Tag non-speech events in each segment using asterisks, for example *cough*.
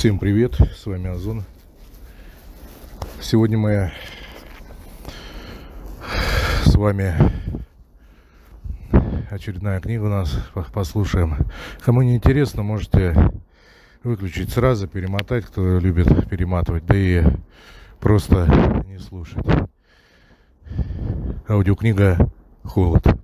Всем привет, с вами Озон. Сегодня мы с вами очередная книга у нас послушаем. Кому не интересно, можете выключить сразу, перемотать, кто любит перематывать, да и просто не слушать. Аудиокнига «Холод».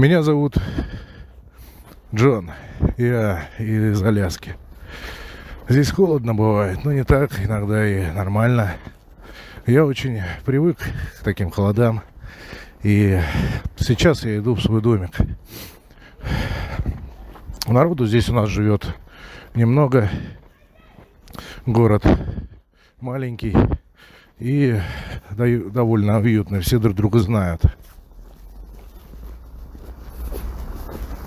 Меня зовут Джон. Я из Аляски. Здесь холодно бывает, но не так, иногда и нормально. Я очень привык к таким холодам. И сейчас я иду в свой домик. Народу здесь у нас живет немного. Город маленький и довольно уютный. Все друг друга знают.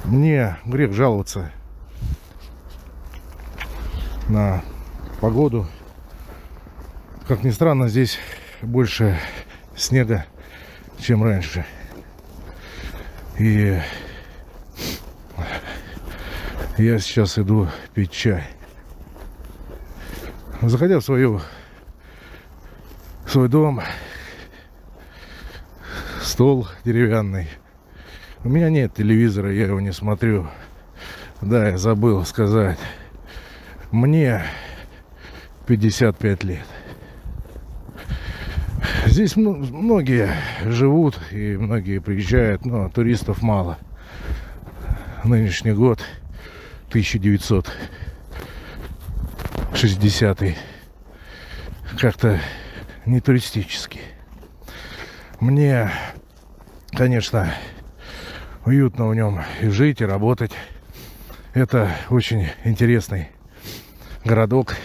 Мне грех жаловаться на погоду. Как ни странно, здесь больше снега, чем раньше. И я сейчас иду пить чай. Заходя в свою свой дом, стол деревянный, у меня нет телевизора, я его не смотрю. Да, я забыл сказать. Мне 55 лет. Здесь многие живут и многие приезжают, но туристов мало. Нынешний год 1960 как-то не туристический. Мне, конечно, уютно в нем и жить, и работать. Это очень интересный городок.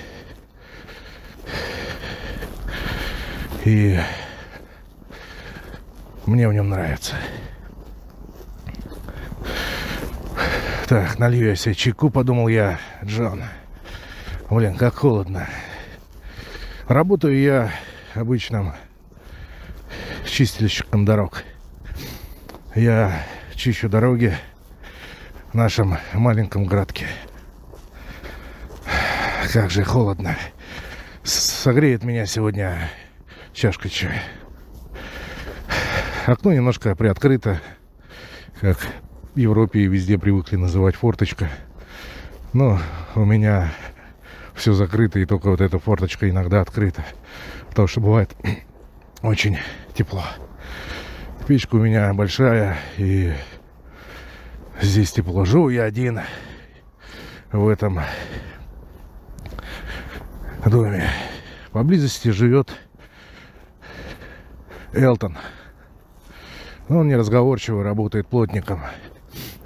И мне в нем нравится. Так, налью я себе чайку, подумал я, Джон. Блин, как холодно. Работаю я обычным чистильщиком дорог. Я чищу дороги в нашем маленьком городке. Как же холодно. Согреет меня сегодня чашка чая. Окно немножко приоткрыто, как в Европе везде привыкли называть форточка. Но у меня все закрыто, и только вот эта форточка иногда открыта. Потому что бывает *clears throat* очень тепло. Печка у меня большая, и здесь тепло. Живу я один в этом доме. Поблизости живет Элтон. Но он неразговорчивый, работает плотником.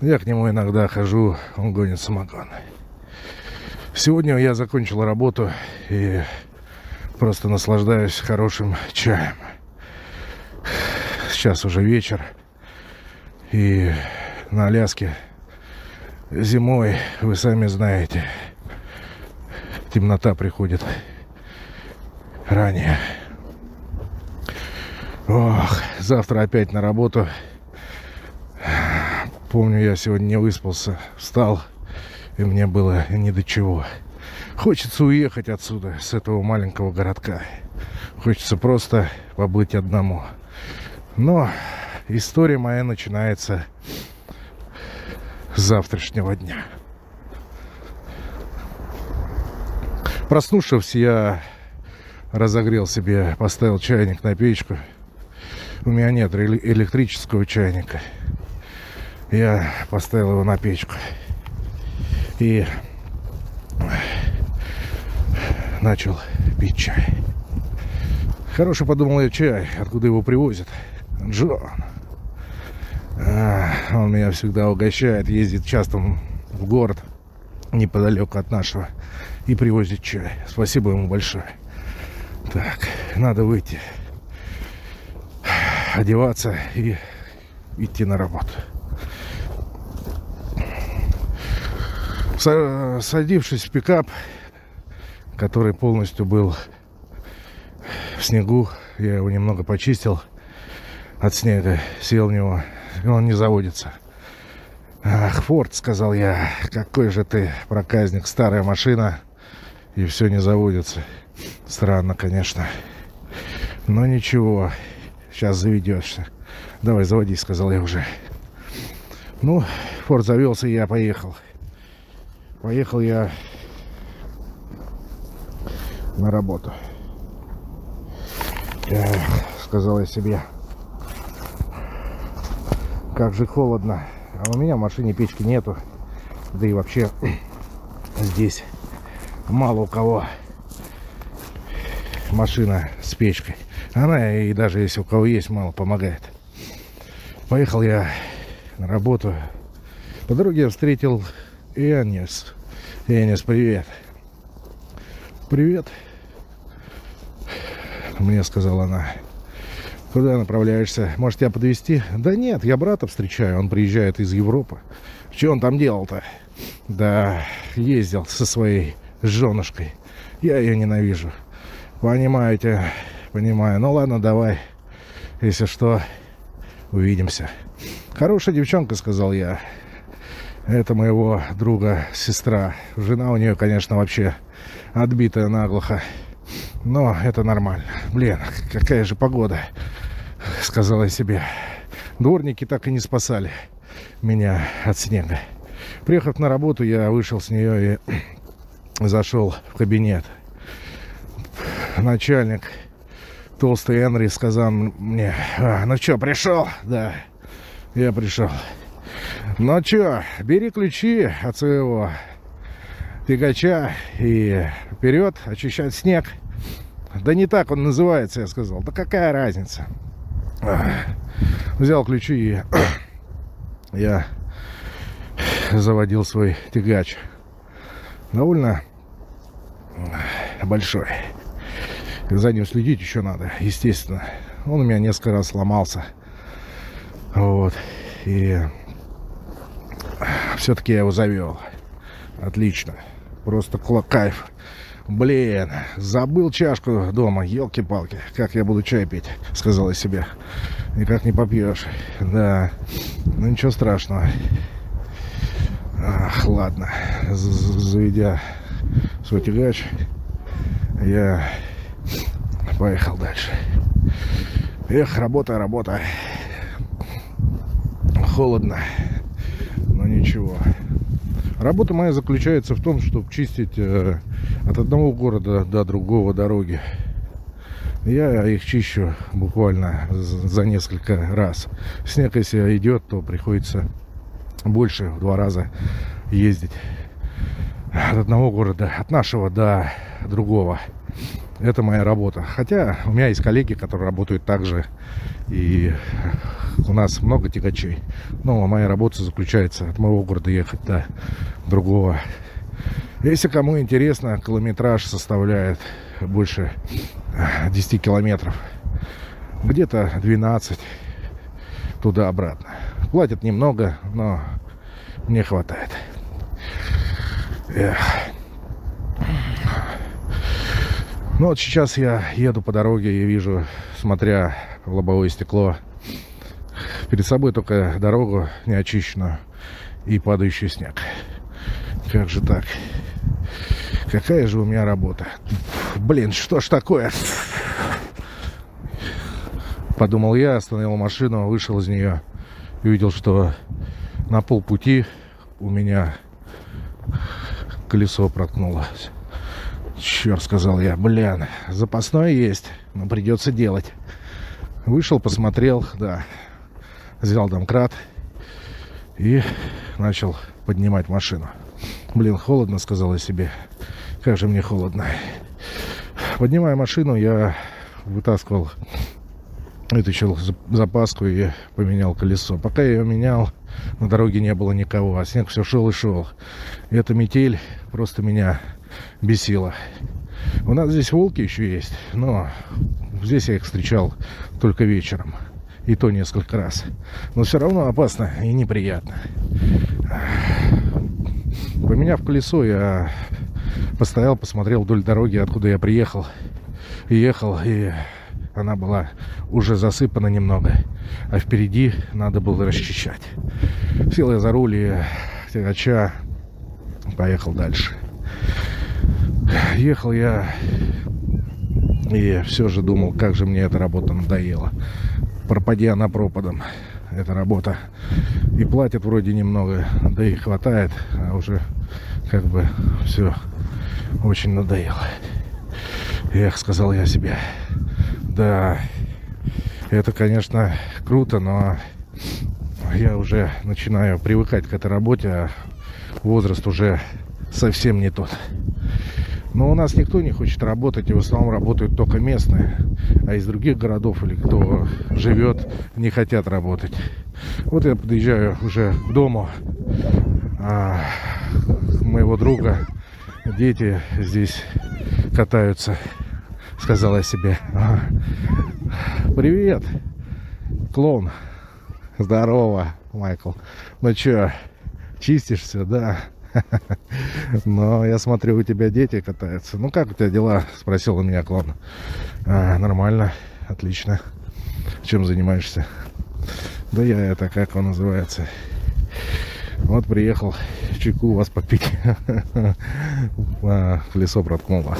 Я к нему иногда хожу, он гонит самогон. Сегодня я закончил работу и просто наслаждаюсь хорошим чаем сейчас уже вечер. И на Аляске зимой, вы сами знаете, темнота приходит ранее. Ох, завтра опять на работу. Помню, я сегодня не выспался, встал, и мне было ни до чего. Хочется уехать отсюда, с этого маленького городка. Хочется просто побыть одному. Но история моя начинается с завтрашнего дня. Проснувшись, я разогрел себе, поставил чайник на печку. У меня нет электрического чайника. Я поставил его на печку. И начал пить чай. Хороший, подумал я, чай. Откуда его привозят? Джон. А, он меня всегда угощает, ездит часто в город неподалеку от нашего и привозит чай. Спасибо ему большое. Так, надо выйти, одеваться и идти на работу. Садившись в пикап, который полностью был в снегу, я его немного почистил – от снега, сел в него, он не заводится. Ах, Форд, сказал я, какой же ты проказник, старая машина, и все не заводится. Странно, конечно. Но ничего, сейчас заведешься. Давай, заводи, сказал я уже. Ну, Форд завелся, и я поехал. Поехал я на работу. Эх, сказал я себе. Как же холодно. А у меня в машине печки нету. Да и вообще *clears throat* здесь мало у кого машина с печкой. Она и даже если у кого есть, мало помогает. Поехал я на работу. По дороге я встретил Энис. Энис, привет. Привет. Мне сказала она. Куда направляешься? Может, тебя подвезти? Да нет, я брата встречаю. Он приезжает из Европы. Что он там делал-то? Да, ездил со своей женушкой. Я ее ненавижу. Понимаете, понимаю. Ну ладно, давай. Если что, увидимся. Хорошая девчонка, сказал я. Это моего друга сестра. Жена у нее, конечно, вообще отбитая наглухо. Но это нормально. Блин, какая же погода сказала себе. Дворники так и не спасали меня от снега. Приехав на работу, я вышел с нее и *clears throat* зашел в кабинет. Начальник толстый Энри сказал мне, а, ну что, пришел? Да, я пришел. Ну что, бери ключи от своего тягача и вперед очищать снег. Да не так он называется, я сказал. Да какая разница? Взял ключи и я заводил свой тягач. Довольно большой. За ним следить еще надо, естественно. Он у меня несколько раз сломался. Вот. И все-таки я его завел. Отлично. Просто кайф. Блин, забыл чашку дома, елки-палки. Как я буду чай пить, сказал я себе. Никак не попьешь. Да, ну ничего страшного. Ах, ладно. Заведя свой тягач, я поехал дальше. Эх, работа, работа. Холодно, но ничего. Работа моя заключается в том, чтобы чистить э, от одного города до другого дороги. Я их чищу буквально за несколько раз. Снег, если идет, то приходится больше, в два раза ездить от одного города, от нашего до другого. Это моя работа. Хотя у меня есть коллеги, которые работают так же. И у нас много тягачей. Но моя работа заключается от моего города ехать до другого. Если кому интересно, километраж составляет больше 10 километров. Где-то 12 туда-обратно. Платят немного, но мне хватает. Эх. Ну вот сейчас я еду по дороге и вижу, смотря в лобовое стекло, перед собой только дорогу неочищенную и падающий снег. Как же так? Какая же у меня работа? Блин, что ж такое? Подумал я, остановил машину, вышел из нее и увидел, что на полпути у меня колесо проткнулось. Черт, сказал я, блин, запасное есть, но придется делать. Вышел, посмотрел, да, взял домкрат и начал поднимать машину. Блин, холодно, сказал я себе. Как же мне холодно. Поднимая машину, я вытаскивал, вытащил запаску и поменял колесо. Пока я ее менял, на дороге не было никого, а снег все шел и шел. И эта метель просто меня бесило. У нас здесь волки еще есть, но здесь я их встречал только вечером. И то несколько раз. Но все равно опасно и неприятно. Поменяв колесо, я постоял, посмотрел вдоль дороги, откуда я приехал. Ехал, и она была уже засыпана немного. а впереди надо было расчищать. Сел я за руль и тягача поехал дальше. Ехал я и все же думал, как же мне эта работа надоела. Пропади она пропадом, эта работа. И платят вроде немного, да и хватает, а уже как бы все очень надоело. Эх, сказал я себе, да, это, конечно, круто, но я уже начинаю привыкать к этой работе, а возраст уже совсем не тот. Но у нас никто не хочет работать, и в основном работают только местные. А из других городов или кто живет, не хотят работать. Вот я подъезжаю уже к дому а, моего друга. Дети здесь катаются. Сказала я себе. А, Привет, клоун. Здорово, Майкл. Ну чё, чистишься, да? *laughs* Но я смотрю, у тебя дети катаются. Ну, как у тебя дела? *laughs* Спросил у меня клон. А, нормально, отлично. Чем занимаешься? Да я это, как он называется? Вот приехал чайку вас попить. *laughs* а, колесо проткнуло.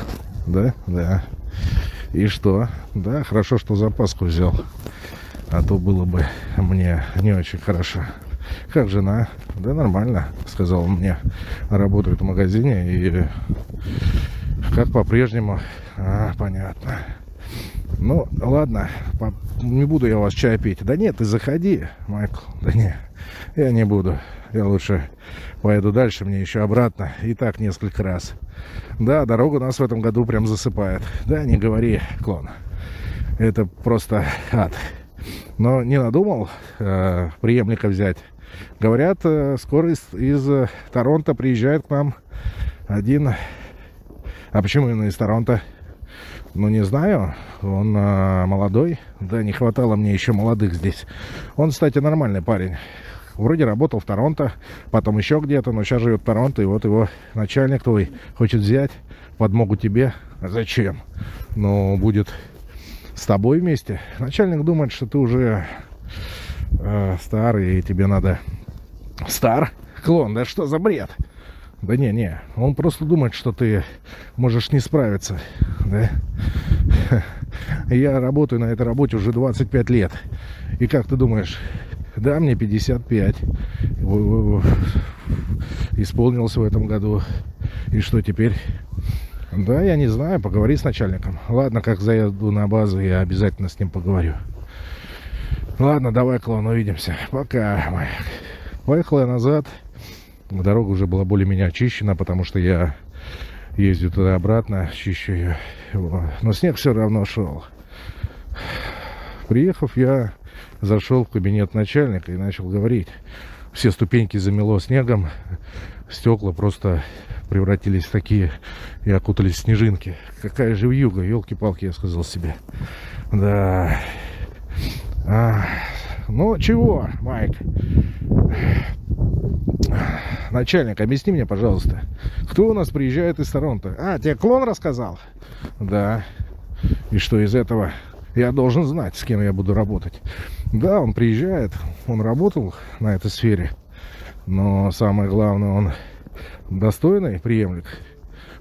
Да? Да. И что? Да, хорошо, что запаску взял. А то было бы мне не очень хорошо. Как жена? Да нормально, сказал мне. Работает в магазине и как по-прежнему. А, понятно. Ну, ладно, по... не буду я вас чай пить. Да нет, ты заходи, Майкл. Да не, я не буду. Я лучше поеду дальше, мне еще обратно. И так несколько раз. Да, дорога нас в этом году прям засыпает. Да, не говори, клон. Это просто ад. Но не надумал э, преемника взять. Говорят, э, скоро из, из э, Торонто приезжает к нам один... А почему именно из Торонто? Ну, не знаю. Он э, молодой. Да, не хватало мне еще молодых здесь. Он, кстати, нормальный парень. Вроде работал в Торонто, потом еще где-то, но сейчас живет в Торонто, и вот его начальник твой хочет взять подмогу тебе. А зачем? Ну, будет с тобой вместе. Начальник думает, что ты уже э, старый, и тебе надо Стар? Клон, да что за бред? Да не, не, он просто думает, что ты можешь не справиться, да? Я работаю на этой работе уже 25 лет. И как ты думаешь, да, мне 55. Исполнился в этом году. И что теперь? Да, я не знаю, поговори с начальником. Ладно, как заеду на базу, я обязательно с ним поговорю. Ладно, давай, клон, увидимся. Пока. Поехал я назад. Дорога уже была более-менее очищена, потому что я ездил туда-обратно, чищу ее. Но снег все равно шел. Приехав, я зашел в кабинет начальника и начал говорить. Все ступеньки замело снегом, стекла просто превратились в такие и окутались в снежинки. Какая же вьюга, елки-палки, я сказал себе. Да. А, ну, чего, Майк? Начальник, объясни мне, пожалуйста, кто у нас приезжает из Торонто? А, тебе клон рассказал? Да. И что из этого? Я должен знать, с кем я буду работать. Да, он приезжает, он работал на этой сфере. Но самое главное, он достойный преемник.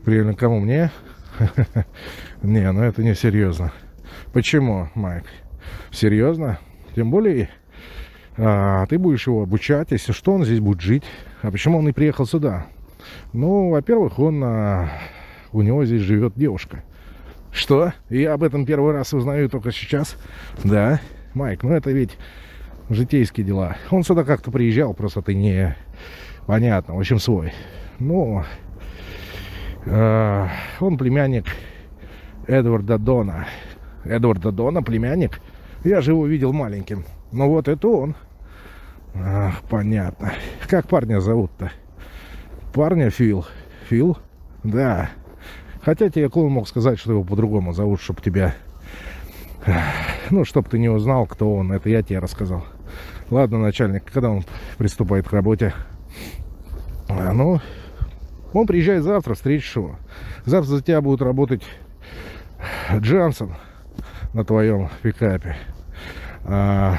Преемник кому? Мне? *laughs* Не, ну это не серьезно. Почему, Майк? Серьезно? Тем более, а, ты будешь его обучать, если что, он здесь будет жить. А почему он и приехал сюда? Ну, во-первых, он, а, у него здесь живет девушка. Что? Я об этом первый раз узнаю только сейчас? Да. Майк, ну это ведь житейские дела. Он сюда как-то приезжал, просто ты не... Понятно, в общем, свой. Ну, э, он племянник Эдварда Дона. Эдварда Дона, племянник? Я же его видел маленьким. Ну вот это он. Ах, понятно. Как парня зовут-то? Парня Фил. Фил? Да. Хотя тебе клон мог сказать, что его по-другому зовут, чтобы тебя... Ну, чтобы ты не узнал, кто он. Это я тебе рассказал. Ладно, начальник, когда он приступает к работе? А, ну, он приезжает завтра, встретишь его. Завтра за тебя будет работать Джансон на твоем пикапе. А,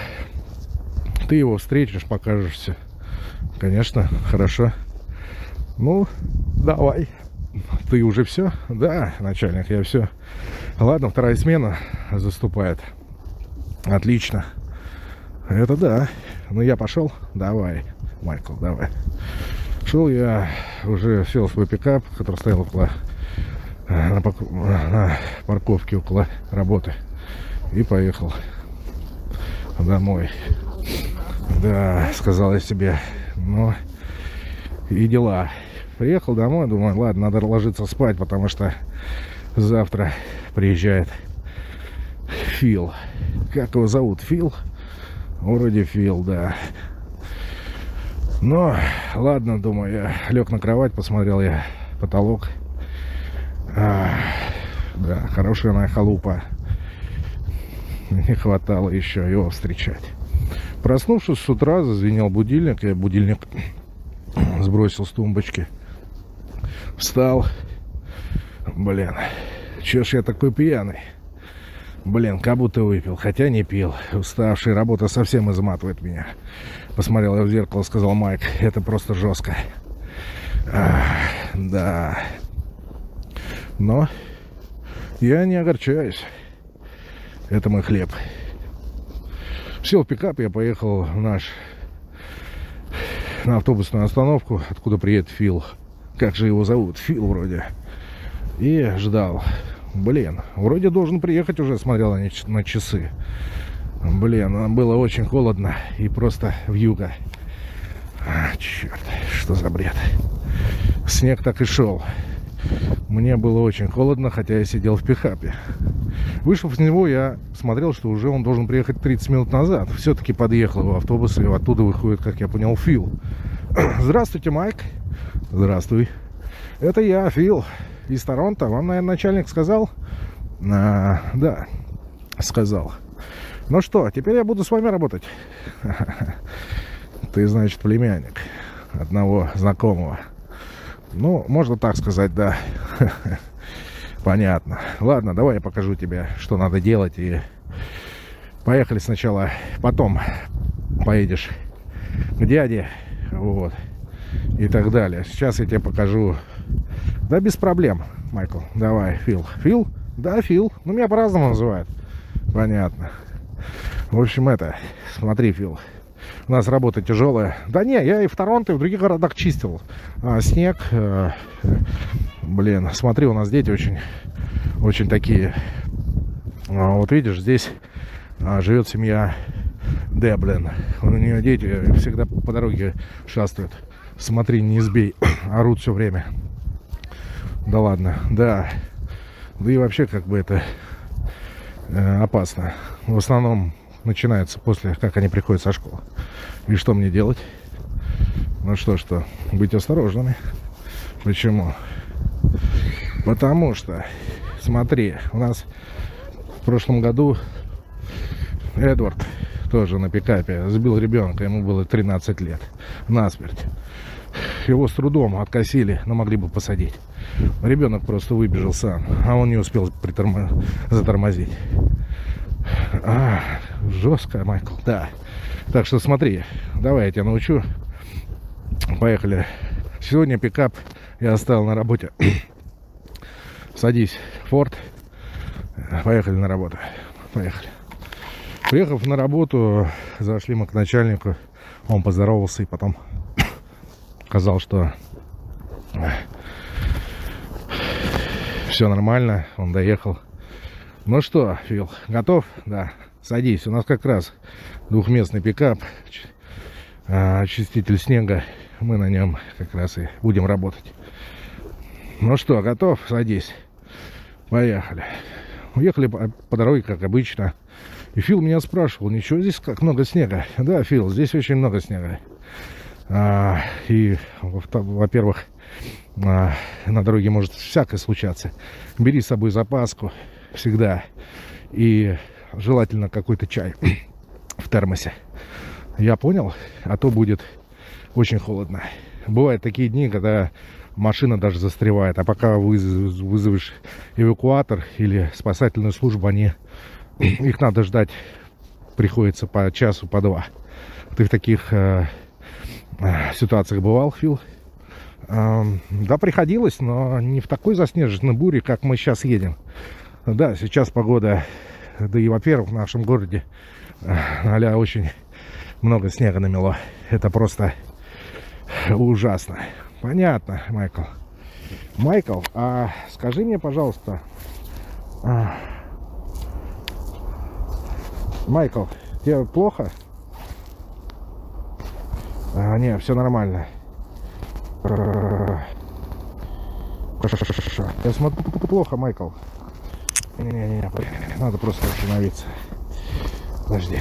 Ты его встретишь, покажешься. Конечно, хорошо. Ну, давай. Ты уже все? Да, начальник, я все. Ладно, вторая смена заступает. Отлично. Это да. Ну, я пошел. Давай, Майкл, давай. Шел я, уже сел в свой пикап, который стоял около э, на, на парковке около работы. И поехал домой. Да, сказал я себе, ну, и дела. Приехал домой, думаю, ладно, надо ложиться спать, потому что завтра приезжает Фил. Как его зовут? Фил? Вроде Фил, да. Но, ладно, думаю, я лег на кровать, посмотрел я потолок. А, да, хорошая моя халупа. *laughs* Не хватало еще его встречать. Проснувшись с утра, зазвенел будильник. Я будильник *clears throat* сбросил с тумбочки. Встал. Блин, чё ж я такой пьяный? Блин, как будто выпил, хотя не пил. Уставшая работа совсем изматывает меня. Посмотрел я в зеркало, сказал Майк, это просто жестко. Ах, да. Но я не огорчаюсь. Это мой хлеб. Сел в пикап, я поехал в наш на автобусную остановку, откуда приедет Фил. Как же его зовут? Фил вроде. И ждал. Блин, вроде должен приехать уже, смотрел на часы. Блин, было очень холодно и просто в юго. А, черт, что за бред. Снег так и шел. Мне было очень холодно, хотя я сидел в пикапе. Вышел с него, я смотрел, что уже он должен приехать 30 минут назад. Все-таки подъехал в автобус, и оттуда выходит, как я понял, Фил. *clears throat* Здравствуйте, Майк. Здравствуй. Это я, Фил, из Торонто. Вам, наверное, начальник сказал? А, да, сказал. Ну что, теперь я буду с вами работать. *laughs* Ты, значит, племянник одного знакомого. Ну, можно так сказать, да. *laughs* Понятно. Ладно, давай я покажу тебе, что надо делать. И поехали сначала. Потом поедешь к дяде. Вот. И так далее. Сейчас я тебе покажу. Да, без проблем, Майкл. Давай, Фил. Фил? Да, Фил. Ну, меня по-разному называют. Понятно. В общем, это, смотри, Фил, у нас работа тяжелая. Да не, я и в Торонто, и в других городах чистил. А, снег, э, блин, смотри, у нас дети очень, очень такие. А, вот видишь, здесь а, живет семья Деблин. У нее дети всегда по дороге шастают. Смотри, не избей, *coughs* орут все время. Да ладно, да. Да и вообще, как бы это э, опасно. В основном начинается после, как они приходят со школы. И что мне делать? Ну что, что, быть осторожными. Почему? Потому что, смотри, у нас в прошлом году Эдвард тоже на пикапе сбил ребенка, ему было 13 лет, насмерть. Его с трудом откосили, но могли бы посадить. Ребенок просто выбежал сам, а он не успел притормо... затормозить. А, жестко, Майкл, да. Так что смотри, давай я тебя научу. Поехали. Сегодня пикап я оставил на работе. *coughs* Садись, Форд. Поехали на работу. Поехали. Приехав на работу, зашли мы к начальнику. Он поздоровался и потом *coughs* сказал, что все нормально, он доехал. Ну что, Фил, готов? Да. Садись. У нас как раз двухместный пикап, а, очиститель снега. Мы на нем как раз и будем работать. Ну что, готов? Садись. Поехали. Уехали по, дороге, как обычно. И Фил меня спрашивал, ничего здесь как много снега? Да, Фил, здесь очень много снега. А, и, во-первых, а, на дороге может всякое случаться. Бери с собой запаску всегда. И желательно какой-то чай в термосе. Я понял, а то будет очень холодно. Бывают такие дни, когда машина даже застревает, а пока вызовешь эвакуатор или спасательную службу, они *clears throat* их надо ждать приходится по часу, по два. Ты в таких э, э, ситуациях бывал, Фил? Э, да, приходилось, но не в такой заснеженной буре, как мы сейчас едем. Да, сейчас погода, да и, во-первых, в нашем городе а очень много снега намело. Это просто ужасно. Понятно, Майкл. Майкл, а скажи мне, пожалуйста, а... Майкл, тебе плохо? А, не, все нормально. Я смотрю, плохо, Майкл. Не-не-не, надо просто остановиться. Подожди.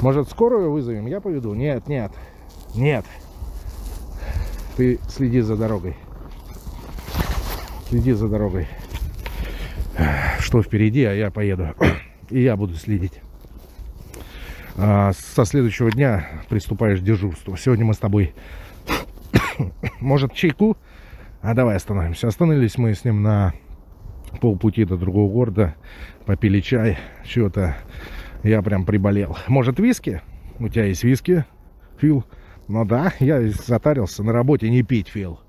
Может, скорую вызовем? Я поведу? Нет, нет. Нет. Ты следи за дорогой. Следи за дорогой. Что впереди, а я поеду. *clears throat* И я буду следить. А со следующего дня приступаешь к дежурству. Сегодня мы с тобой... *clears throat* Может, чайку? А давай остановимся. Остановились мы с ним на полпути до другого города. Попили чай. Чего-то я прям приболел. Может, виски? У тебя есть виски, Фил? Ну да, я затарился на работе не пить, Фил.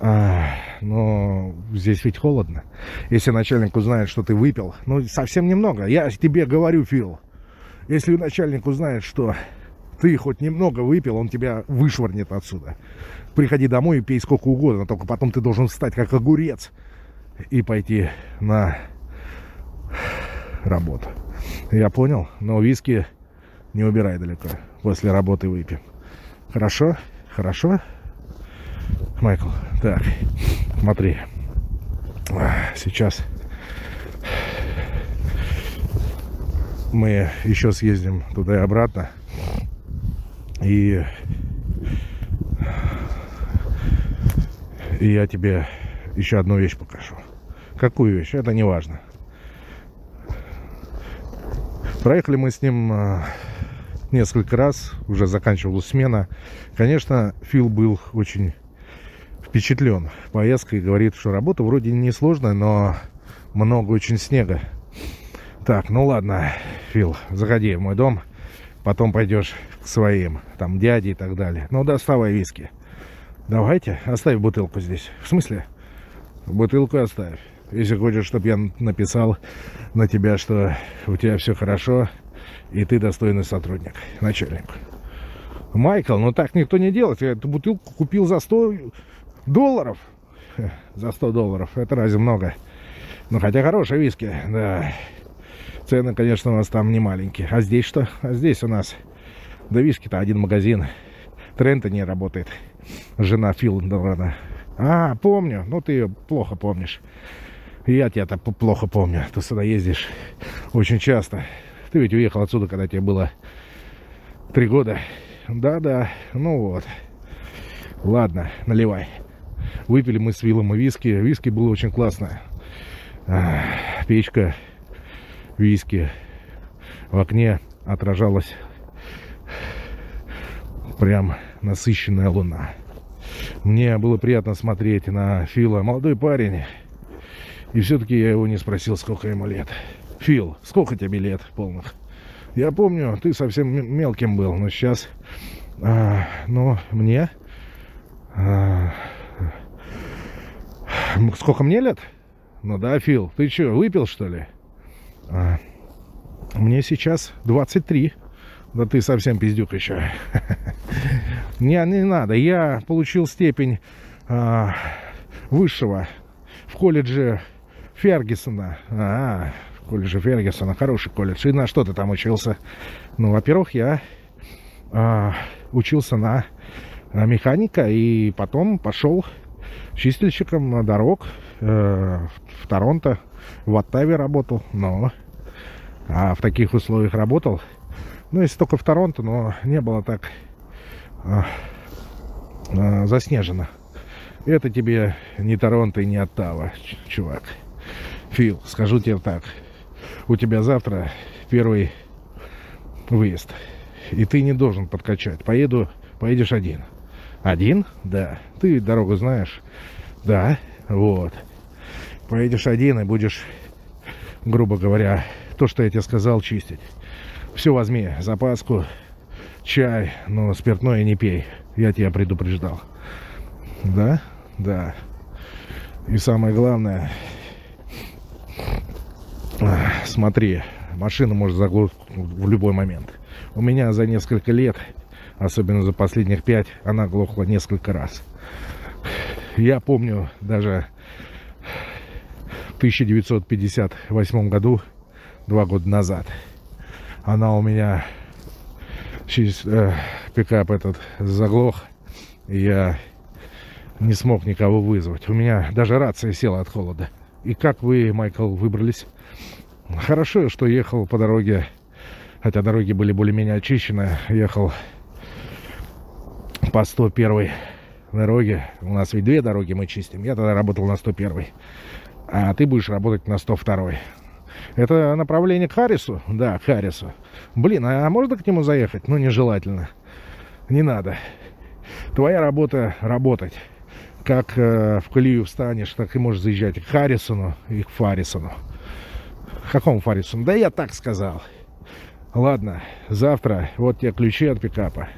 А, но здесь ведь холодно. Если начальник узнает, что ты выпил, ну совсем немного. Я тебе говорю, Фил. Если начальник узнает, что ты хоть немного выпил, он тебя вышвырнет отсюда. Приходи домой и пей сколько угодно, только потом ты должен встать как огурец и пойти на работу. Я понял, но виски не убирай далеко. После работы выпьем. Хорошо? Хорошо? Майкл, так, смотри. Сейчас мы еще съездим туда и обратно. И, и я тебе еще одну вещь покажу. Какую вещь? Это не важно. Проехали мы с ним а, несколько раз, уже заканчивалась смена. Конечно, Фил был очень впечатлен поездкой. Говорит, что работа вроде не сложная, но много очень снега. Так, ну ладно, Фил, заходи в мой дом. Потом пойдешь к своим, там, дяде и так далее. Ну, доставай виски. Давайте, оставь бутылку здесь. В смысле? Бутылку оставь. Если хочешь, чтобы я написал на тебя, что у тебя все хорошо, и ты достойный сотрудник, начальник. Майкл, ну так никто не делает. Я эту бутылку купил за 100 долларов. *laughs* За 100 долларов. Это разве много? Ну, хотя хорошие виски, да. Цены, конечно, у нас там не маленькие. А здесь что? А здесь у нас... Да виски-то один магазин. Трента не работает. Жена Фил Филдена. А, помню. Ну, ты ее плохо помнишь. Я тебя-то плохо помню. Ты сюда ездишь очень часто. Ты ведь уехал отсюда, когда тебе было три года. Да-да, ну вот. Ладно, наливай. Выпили мы с Виллом и виски. Виски было очень классно. А, печка, виски. В окне отражалась прям насыщенная луна. Мне было приятно смотреть на Фила. Молодой парень. И все-таки я его не спросил, сколько ему лет. Фил, сколько тебе лет полных? Я помню, ты совсем мелким был, но сейчас... А, но мне... А, сколько мне лет? Ну да, Фил, ты что, выпил что ли? А, мне сейчас 23. Да ты совсем пиздюк еще. *laughs* Не, не надо. Я получил степень а, высшего в колледже Фергюсона. А, в колледже Фергюсона. Хороший колледж. И на что ты там учился? Ну, во-первых, я а, учился на, на механика и потом пошел чистильщиком дорог э, в Торонто. В Оттаве работал. Но а в таких условиях работал. Ну, если только в Торонто, но не было так заснежено. Это тебе не Торонто и не Оттава, чувак. Фил, скажу тебе так. У тебя завтра первый выезд. И ты не должен подкачать. Поеду, поедешь один. Один? Да. Ты дорогу знаешь? Да. Вот. Поедешь один и будешь, грубо говоря, то, что я тебе сказал, чистить. Все возьми, запаску, чай, но спиртное не пей. Я тебя предупреждал. Да? Да. И самое главное, смотри, машина может заглохнуть в любой момент. У меня за несколько лет, особенно за последних пять, она глохла несколько раз. Я помню даже в 1958 году, два года назад, она у меня через э, пикап этот заглох, и я не смог никого вызвать. У меня даже рация села от холода. И как вы, Майкл, выбрались? Хорошо, что ехал по дороге, хотя дороги были более-менее очищены, ехал по 101 дороге. У нас ведь две дороги мы чистим. Я тогда работал на 101. А ты будешь работать на 102. Это направление к Харрису? Да, к Харрису. Блин, а можно к нему заехать? Ну, нежелательно. Не надо. Твоя работа — работать. Как э, в колею встанешь, так и можешь заезжать к Харрисону и к Фаррисону. Какому Фаррисону? Да я так сказал. Ладно, завтра вот тебе ключи от пикапа.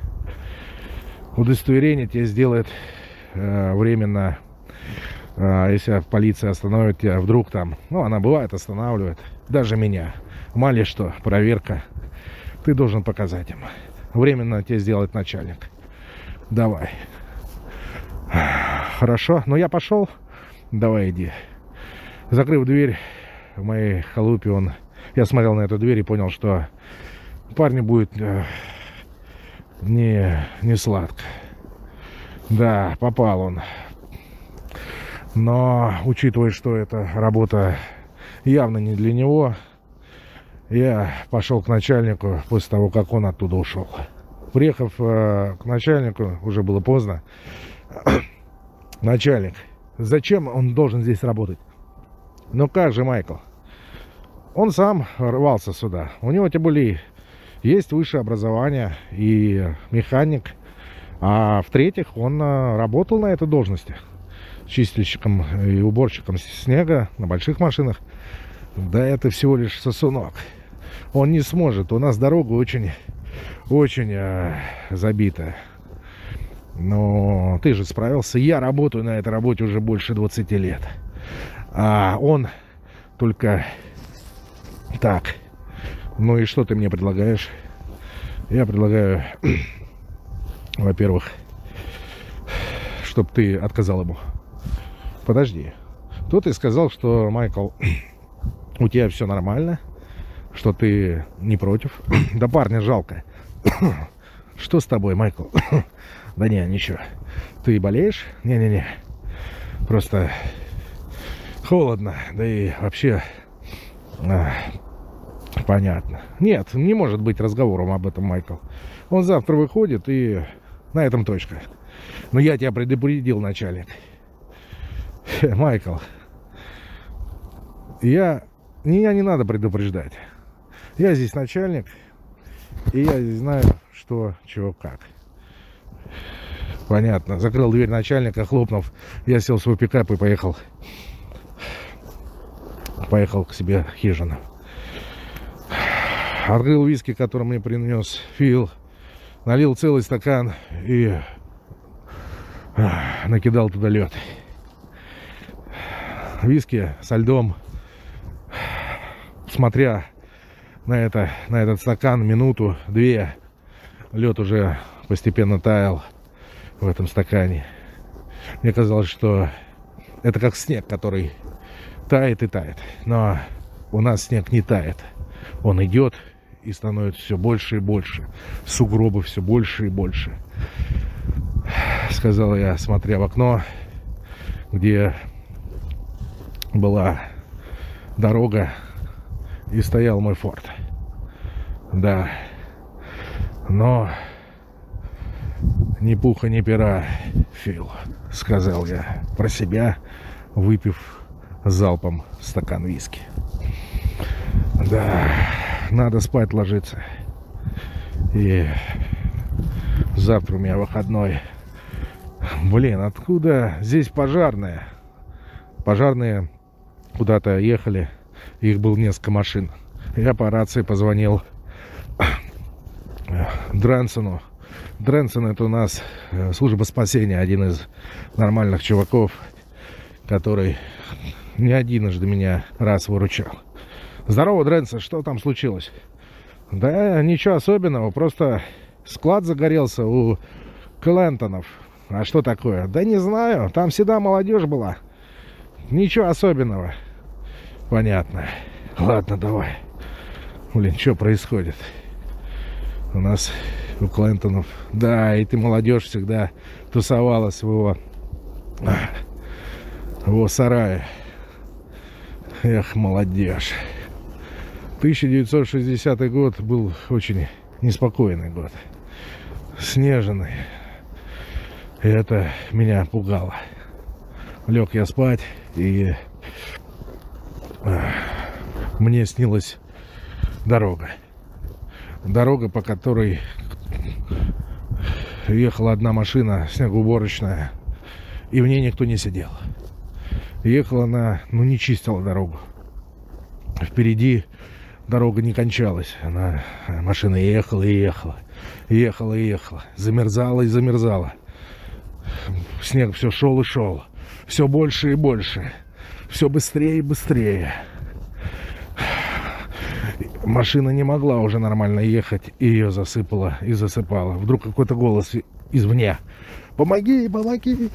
Удостоверение тебе сделает э, временно а, если полиция остановит тебя, вдруг там, ну, она бывает останавливает, даже меня. Мало ли что, проверка. Ты должен показать им. Временно тебе сделать начальник. Давай. Хорошо, ну я пошел. Давай иди. Закрыв дверь в моей халупе, он... Я смотрел на эту дверь и понял, что парню будет э, не, не сладко. Да, попал он но, учитывая, что эта работа явно не для него, я пошел к начальнику после того, как он оттуда ушел. Приехав э, к начальнику, уже было поздно. *clears throat* Начальник, зачем он должен здесь работать? Ну как же, Майкл? Он сам рвался сюда. У него тем более есть высшее образование и механик. А в-третьих, он э, работал на этой должности чистильщиком и уборщиком снега на больших машинах. Да это всего лишь сосунок. Он не сможет. У нас дорога очень, очень э, забита. Но ты же справился. Я работаю на этой работе уже больше 20 лет. А он только так. Ну и что ты мне предлагаешь? Я предлагаю, *clears throat* во-первых, чтобы ты отказал ему подожди. Тут ты сказал, что, Майкл, *clears throat* у тебя все нормально, что ты не против. *clears throat* да парня жалко. *clears throat* что с тобой, Майкл? да не, ничего. Ты болеешь? Не-не-не. Просто холодно, да и вообще... А, понятно. Нет, не может быть разговором об этом, Майкл. Он завтра выходит, и на этом точка. Но я тебя предупредил, начальник. Майкл, я, меня не надо предупреждать. Я здесь начальник, и я здесь знаю, что, чего, как. Понятно. Закрыл дверь начальника, хлопнув. Я сел в свой пикап и поехал. Поехал к себе хижину. Открыл виски, который мне принес Фил. Налил целый стакан и накидал туда лед виски со льдом, смотря на, это, на этот стакан минуту, две, лед уже постепенно таял в этом стакане. Мне казалось, что это как снег, который тает и тает. Но у нас снег не тает. Он идет и становится все больше и больше. Сугробы все больше и больше. Сказал я, смотря в окно, где была дорога и стоял мой форт. Да. Но ни пуха, ни пера, Фил, сказал я про себя, выпив залпом стакан виски. Да, надо спать ложиться. И завтра у меня выходной. Блин, откуда здесь пожарные? Пожарные куда-то ехали, их было несколько машин. Я по рации позвонил *coughs* Дренсону. Дренсон это у нас э, служба спасения, один из нормальных чуваков, который не одиножды меня раз выручал. Здорово, Дренсон, что там случилось? Да, ничего особенного, просто склад загорелся у Клентонов. А что такое? Да не знаю, там всегда молодежь была. Ничего особенного. Понятно. Ладно, давай. Блин, что происходит? У нас у Клентонов. Да, и ты молодежь всегда тусовалась в его, в его сарае. Эх, молодежь. 1960 год был очень неспокойный год. Снежный. И это меня пугало. Лег я спать, и мне снилась дорога. Дорога, по которой ехала одна машина снегоуборочная, и в ней никто не сидел. Ехала она, ну не чистила дорогу. Впереди дорога не кончалась. Она, машина ехала и ехала, ехала и ехала, замерзала и замерзала. Снег все шел и шел, все больше и больше, все быстрее и быстрее. Машина не могла уже нормально ехать, и ее засыпало и засыпало. Вдруг какой-то голос извне. «Помоги, помоги!»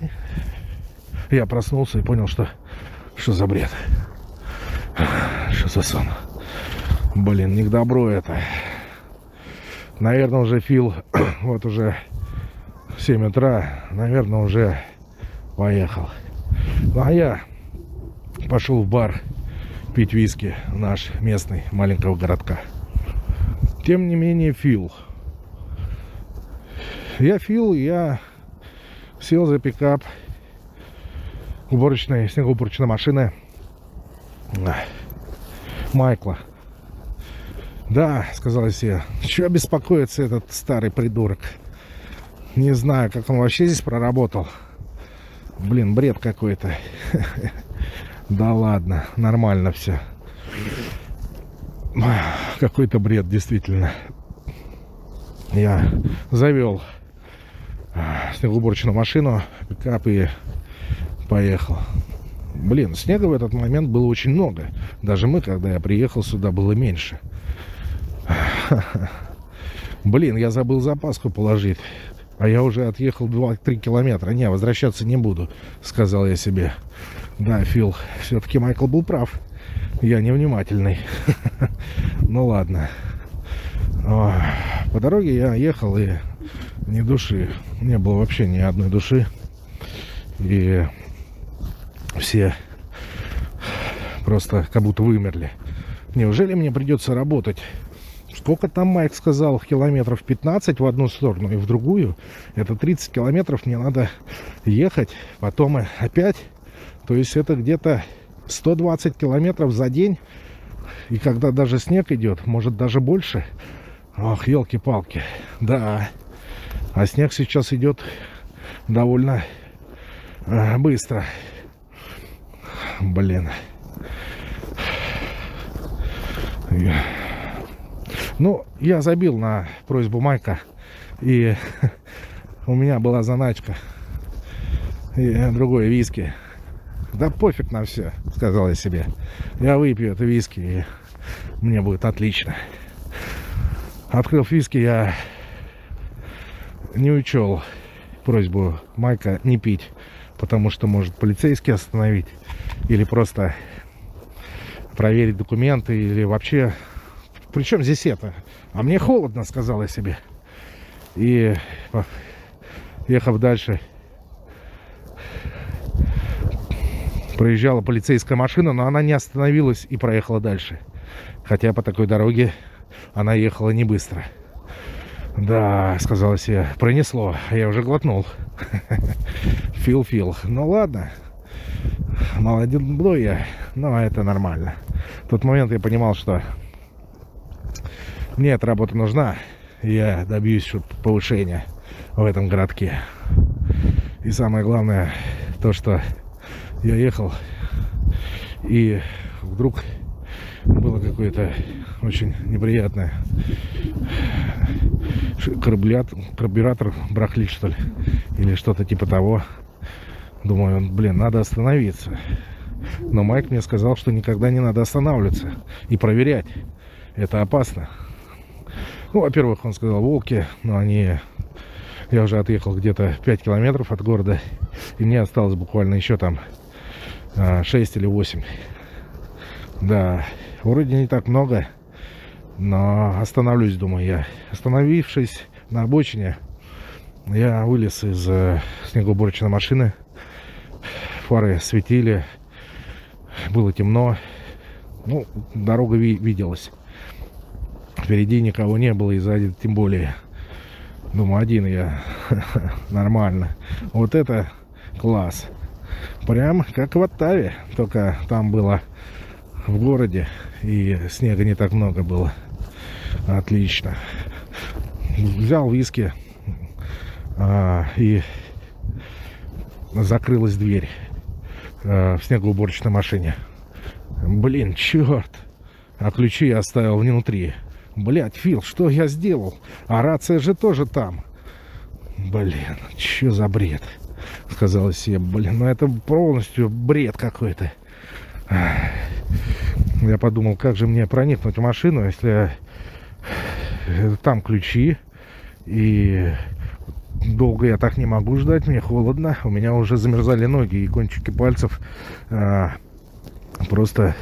Я проснулся и понял, что... Что за бред? Что за сон? Блин, не к добру это. Наверное, уже Фил, *clears throat* вот уже 7 утра, наверное, уже поехал. Ну, а я пошел в бар пить виски наш местный маленького городка. Тем не менее, Фил. Я Фил, я сел за пикап уборочной, снегоуборочной машины Майкла. Да, сказал я чего беспокоится этот старый придурок? Не знаю, как он вообще здесь проработал. Блин, бред какой-то. *laughs* Да ладно, нормально все. Какой-то бред, действительно. Я завел а, снегоуборочную машину, пикап и поехал. Блин, снега в этот момент было очень много. Даже мы, когда я приехал сюда, было меньше. Блин, я забыл запаску положить. А я уже отъехал 2-3 километра. Не, возвращаться не буду, сказал я себе. Да, Фил, все-таки Майкл был прав. Я невнимательный. *laughs* Ну ладно. По дороге я ехал и ни души. Не было вообще ни одной души. И все просто как будто вымерли. Неужели мне придется работать Сколько там Майк сказал? Километров 15 в одну сторону и в другую. Это 30 километров мне надо ехать. Потом опять. То есть это где-то 120 километров за день. И когда даже снег идет, может даже больше. Ох, елки-палки. Да. А снег сейчас идет довольно э, быстро. Блин. Ну, я забил на просьбу Майка. И *laughs* у меня была заначка. И другое виски. Да пофиг на все, сказал я себе. Я выпью это виски, и мне будет отлично. Открыл виски, я не учел просьбу Майка не пить, потому что может полицейский остановить или просто проверить документы или вообще причем здесь это? А мне холодно, сказал я себе. И ехав дальше, проезжала полицейская машина, но она не остановилась и проехала дальше. Хотя по такой дороге она ехала не быстро. Да, сказала себе, пронесло. Я уже глотнул. *laughs* Фил-фил. Ну ладно. Молодец был я. Но это нормально. В тот момент я понимал, что мне эта работа нужна. Я добьюсь повышения в этом городке. И самое главное, то, что я ехал, и вдруг было какое-то очень неприятное карбюратор, карбюратор что ли. Или что-то типа того. Думаю, блин, надо остановиться. Но Майк мне сказал, что никогда не надо останавливаться и проверять. Это опасно. Ну, во-первых, он сказал, волки, но они... Я уже отъехал где-то 5 километров от города, и мне осталось буквально еще там 6 а, или 8. Да, вроде не так много, но остановлюсь, думаю я. Остановившись на обочине, я вылез из э, снегоуборочной машины. Фары светили, было темно. Ну, дорога ви виделась. Впереди никого не было и сзади тем более. Думаю, один я. *laughs* Нормально. Вот это класс. Прям как в Оттаве. Только там было в городе. И снега не так много было. Отлично. Взял виски. А, и закрылась дверь а, в снегоуборочной машине. Блин, черт. А ключи я оставил внутри. Блять, Фил, что я сделал? А рация же тоже там. Блин, что за бред? Сказала себе, блин, ну это полностью бред какой-то. Я подумал, как же мне проникнуть в машину, если там ключи и долго я так не могу ждать, мне холодно. У меня уже замерзали ноги и кончики пальцев. А, просто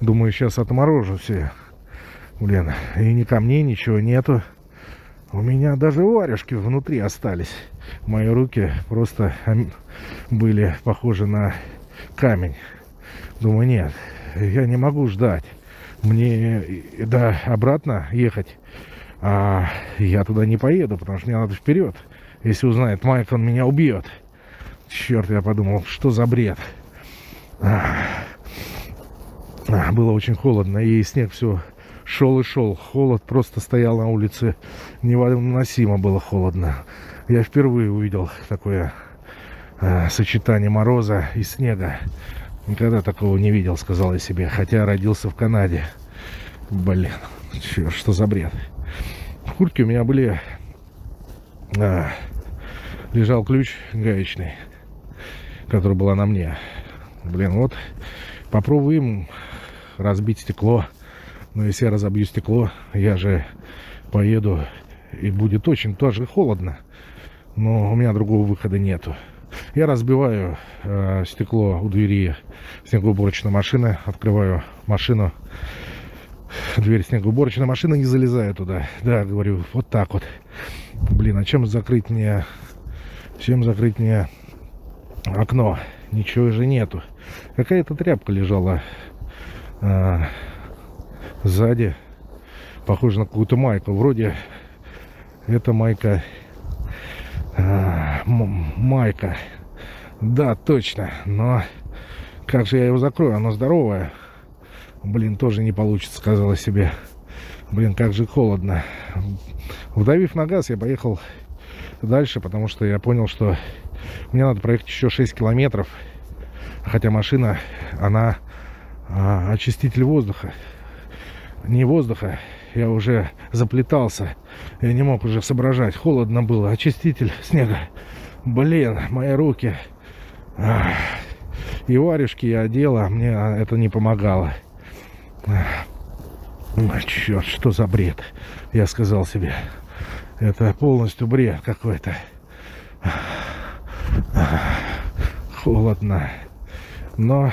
думаю, сейчас отморожу все. Блин, и ни камней, ничего нету. У меня даже варежки внутри остались. Мои руки просто были похожи на камень. Думаю, нет, я не могу ждать. Мне да, обратно ехать. А я туда не поеду, потому что мне надо вперед. Если узнает Майк, он меня убьет. Черт, я подумал, что за бред. А, было очень холодно, и снег все шел и шел. Холод просто стоял на улице. Невыносимо было холодно. Я впервые увидел такое э, сочетание мороза и снега. Никогда такого не видел, сказал я себе. Хотя родился в Канаде. Блин, чё, что за бред. В куртке у меня были... А, лежал ключ гаечный, который была на мне. Блин, вот попробуем разбить стекло. Но если я разобью стекло, я же поеду и будет очень тоже холодно. Но у меня другого выхода нету. Я разбиваю э, стекло у двери снегоуборочной машины, открываю машину, дверь снегоуборочной машины, не залезаю туда. Да, говорю, вот так вот. Блин, а чем закрыть мне, чем закрыть мне окно? Ничего же нету. Какая-то тряпка лежала э, сзади. Похоже на какую-то майку. Вроде это майка а, майка. Да, точно. Но как же я его закрою? Оно здоровое. Блин, тоже не получится, сказала себе. Блин, как же холодно. Вдавив на газ, я поехал дальше, потому что я понял, что мне надо проехать еще 6 километров. Хотя машина, она а, очиститель воздуха. Не воздуха, я уже заплетался. Я не мог уже соображать. Холодно было. Очиститель снега. Блин, мои руки. И варежки я одела. Мне это не помогало. Черт, что за бред. Я сказал себе. Это полностью бред какой-то. Холодно. Но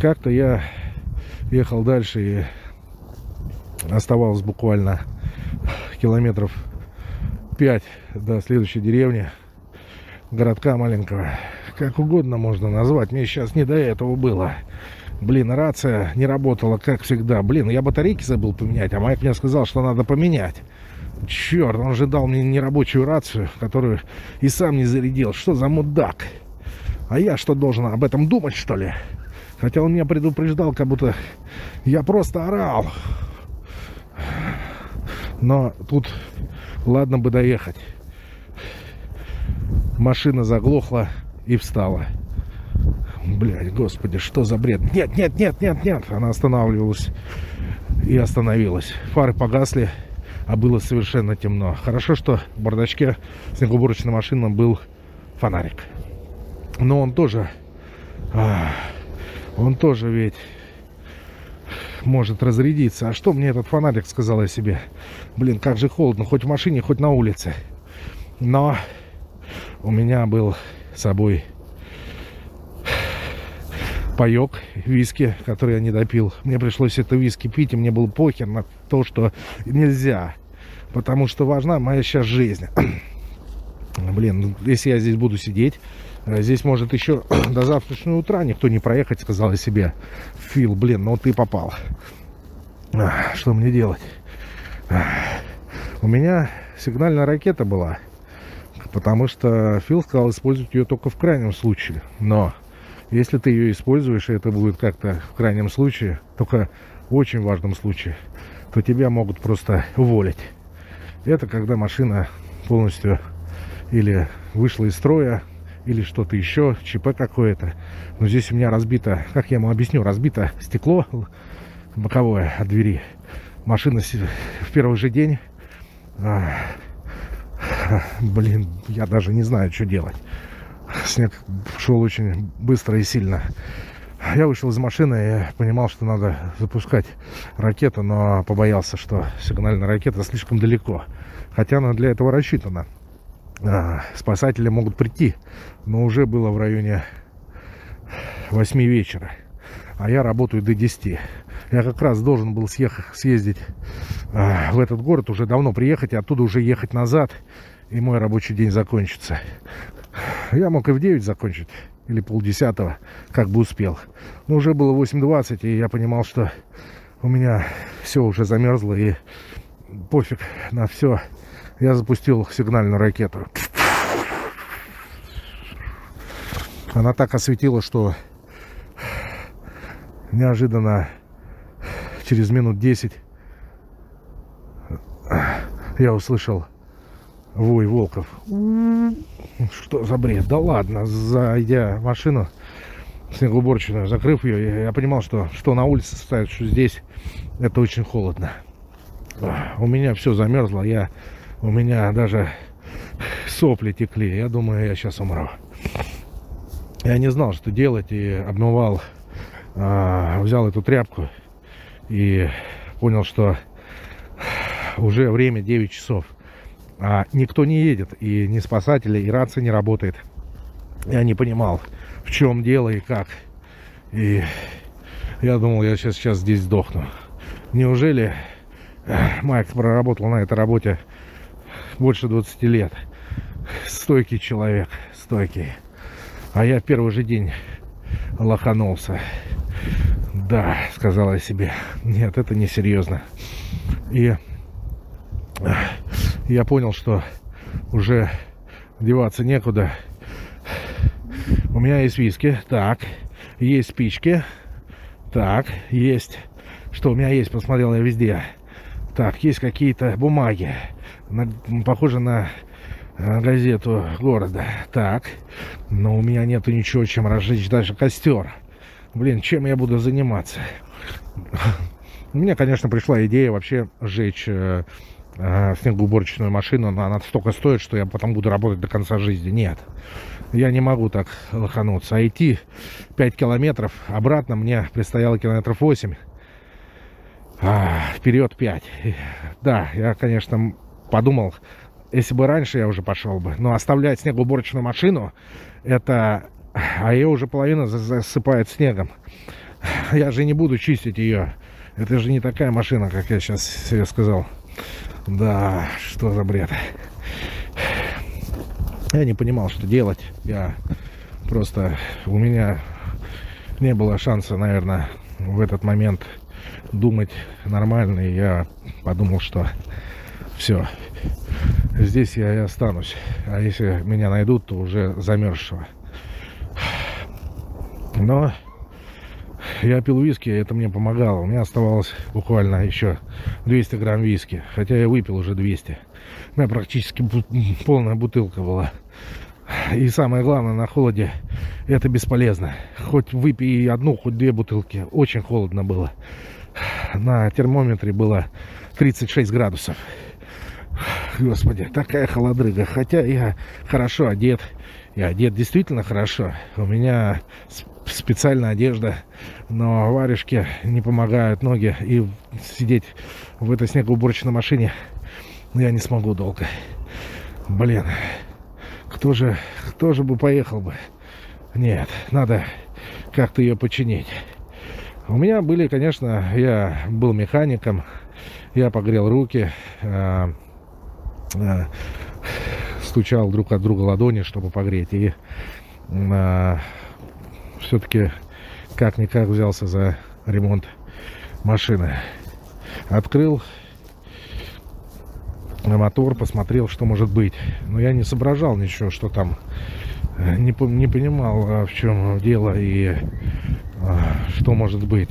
как-то я ехал дальше и оставалось буквально километров 5 до следующей деревни, городка маленького. Как угодно можно назвать. Мне сейчас не до этого было. Блин, рация не работала, как всегда. Блин, я батарейки забыл поменять, а Майк мне сказал, что надо поменять. Черт, он же дал мне нерабочую рацию, которую и сам не зарядил. Что за мудак? А я что, должен об этом думать, что ли? Хотя он меня предупреждал, как будто я просто орал. Но тут ладно бы доехать. Машина заглохла и встала. Блядь, господи, что за бред? Нет, нет, нет, нет, нет. Она останавливалась и остановилась. Фары погасли. а было совершенно темно. Хорошо, что в бардачке снегоуборочной машины был фонарик. Но он тоже, он тоже ведь может разрядиться. А что мне этот фонарик сказал о себе? Блин, как же холодно, хоть в машине, хоть на улице. Но у меня был с собой паек, виски, который я не допил. Мне пришлось это виски пить, и мне было похер на то, что нельзя. Потому что важна моя сейчас жизнь. *clears throat* Блин, ну, если я здесь буду сидеть, здесь может еще *clears throat* до завтрашнего утра никто не проехать, сказал себе. Фил, блин, ну ты попал. Что мне делать? У меня сигнальная ракета была, потому что Фил сказал использовать ее только в крайнем случае. Но если ты ее используешь, и это будет как-то в крайнем случае, только в очень важном случае, то тебя могут просто уволить. Это когда машина полностью или вышла из строя, или что-то еще, ЧП какое-то. Но здесь у меня разбито, как я ему объясню, разбито стекло боковое от двери. Машина в первый же день... А, блин, я даже не знаю, что делать. Снег шел очень быстро и сильно. Я вышел из машины и понимал, что надо запускать ракету, но побоялся, что сигнальная ракета слишком далеко. Хотя она для этого рассчитана. А, спасатели могут прийти, но уже было в районе 8 вечера. А я работаю до 10. Я как раз должен был съехать, съездить а, в этот город, уже давно приехать, оттуда уже ехать назад, и мой рабочий день закончится. Я мог и в 9 закончить, или полдесятого, как бы успел. Но уже было 8.20, и я понимал, что у меня все уже замерзло, и пофиг на все. Я запустил сигнальную ракету. Она так осветила, что неожиданно через минут 10 я услышал вой волков. Что за бред? Да ладно, зайдя в машину снегоуборочную, закрыв ее, я понимал, что что на улице стоит, что здесь это очень холодно. У меня все замерзло, я, у меня даже сопли текли. Я думаю, я сейчас умру. Я не знал, что делать, и обмывал, а, взял эту тряпку и понял, что уже время 9 часов а никто не едет, и ни спасатели, и рация не работает. Я не понимал, в чем дело и как. И я думал, я сейчас, сейчас здесь сдохну. Неужели Майк проработал на этой работе больше 20 лет? Стойкий человек, стойкий. А я первый же день лоханулся. Да, сказала я себе, нет, это не серьезно. И я понял, что уже деваться некуда. У меня есть виски, так, есть спички, так, есть, что у меня есть, посмотрел я везде. Так, есть какие-то бумаги, на, похоже на газету города. Так, но у меня нету ничего, чем разжечь даже костер. Блин, чем я буду заниматься? *laughs* Меня, конечно, пришла идея вообще сжечь э, э, снегоуборочную машину, но она столько стоит, что я потом буду работать до конца жизни. Нет, я не могу так лохануться. А идти 5 километров, обратно мне предстояло километров 8, а вперед 5. Да, я, конечно, подумал, если бы раньше я уже пошел бы, но оставлять снегоуборочную машину, это... А ее уже половина засыпает снегом. Я же не буду чистить ее. Это же не такая машина, как я сейчас себе сказал. Да, что за бред. Я не понимал, что делать. Я просто... У меня не было шанса, наверное, в этот момент думать нормально. И я подумал, что все, здесь я и останусь. А если меня найдут, то уже замерзшего. Но я пил виски, это мне помогало. У меня оставалось буквально еще 200 грамм виски. Хотя я выпил уже 200. У меня практически полная бутылка была. И самое главное, на холоде это бесполезно. Хоть выпей одну, хоть две бутылки. Очень холодно было. На термометре было 36 градусов. Господи, такая холодрыга. Хотя я хорошо одет. Я одет действительно хорошо. У меня специальная одежда, но варежки не помогают ноги. И сидеть в этой снегоуборочной машине я не смогу долго. Блин, кто же, кто же бы поехал бы? Нет, надо как-то ее починить. У меня были, конечно, я был механиком, я погрел руки, э, э, стучал друг от друга ладони, чтобы погреть. И э, все-таки как-никак взялся за ремонт машины. Открыл мотор, посмотрел, что может быть. Но я не соображал ничего, что там. Не, не понимал, а в чем дело и а, что может быть.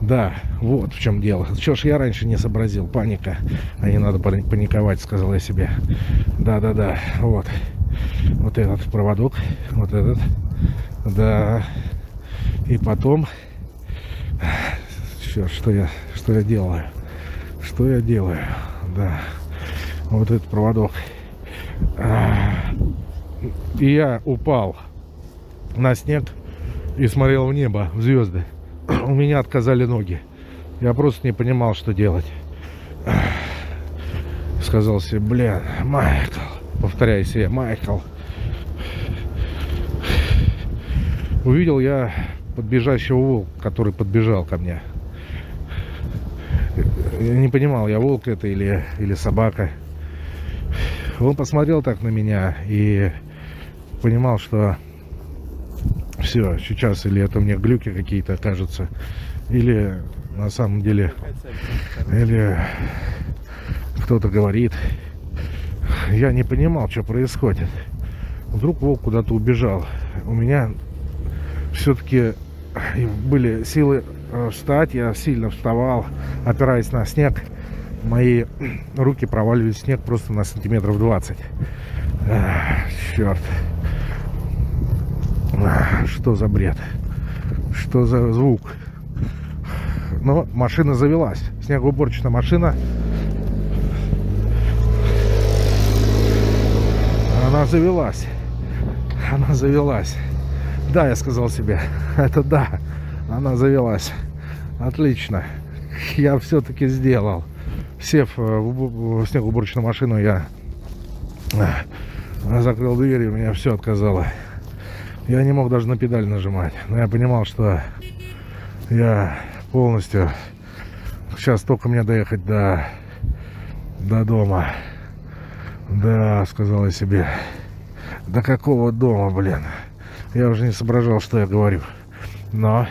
Да, вот в чем дело. Чего ж я раньше не сообразил? Паника. А не надо паниковать, сказал я себе. Да-да-да, вот. Вот этот проводок, вот этот. Да. И потом... Черт, что я, что я делаю? Что я делаю? Да. Вот этот проводок. И я упал на снег и смотрел в небо, в звезды. У меня отказали ноги. Я просто не понимал, что делать. Сказал себе, блин, Майкл. Повторяю себе, Майкл. Увидел я подбежащего волка, который подбежал ко мне. Я не понимал, я волк это или, или собака. Он посмотрел так на меня и понимал, что все, сейчас или это мне глюки какие-то кажутся, или на самом деле, или кто-то говорит. Я не понимал, что происходит. Вдруг волк куда-то убежал. У меня все-таки были силы э, встать, я сильно вставал, опираясь на снег. Мои руки проваливались в снег просто на сантиметров 20. черт. Что за бред? Что за звук? Но машина завелась. Снегоуборочная машина. Она завелась. Она завелась. Да, я сказал себе. Это да. Она завелась. Отлично. Я все-таки сделал. Сев в снегоуборочную машину, я э, закрыл дверь, и меня все отказало. Я не мог даже на педаль нажимать. Но я понимал, что я полностью... Сейчас только мне доехать до, до дома. Да, сказал я себе. До какого дома, блин? Я уже не соображал, что я говорю. Но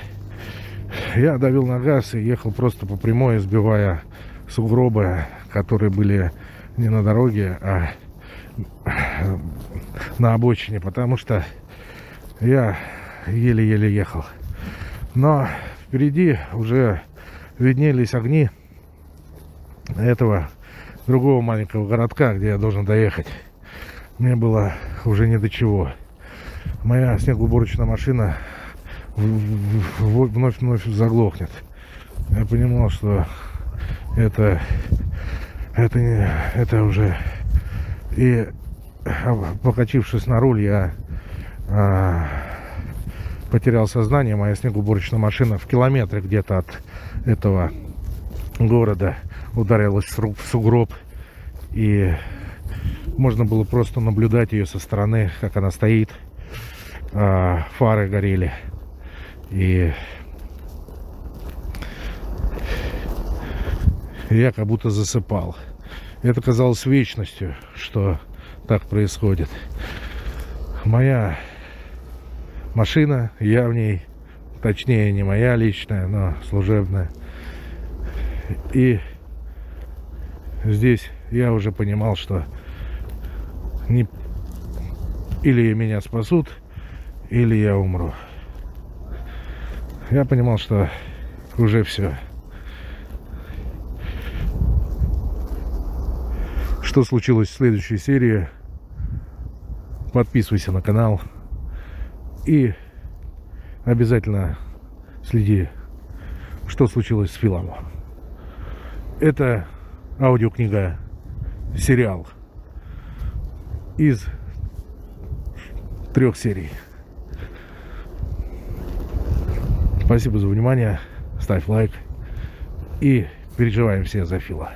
я давил на газ и ехал просто по прямой, сбивая сугробы, которые были не на дороге, а на обочине, потому что я еле-еле ехал. Но впереди уже виднелись огни этого другого маленького городка, где я должен доехать. Мне было уже не до чего. Моя снегоуборочная машина вновь-вновь заглохнет. Я понимал, что это, это, не, это уже... И покачившись на руль, я а, потерял сознание. Моя снегоуборочная машина в километре где-то от этого города ударилась в сугроб. И можно было просто наблюдать ее со стороны, как она стоит. А, фары горели. И я как будто засыпал. Это казалось вечностью, что так происходит. Моя машина, я в ней, точнее не моя личная, но служебная. И здесь я уже понимал, что не... или меня спасут, или я умру. Я понимал, что уже все. Что случилось в следующей серии? Подписывайся на канал. И обязательно следи, что случилось с Филамо. Это аудиокнига сериал из трех серий. Спасибо за внимание. Ставь лайк. И переживаем все за Фила.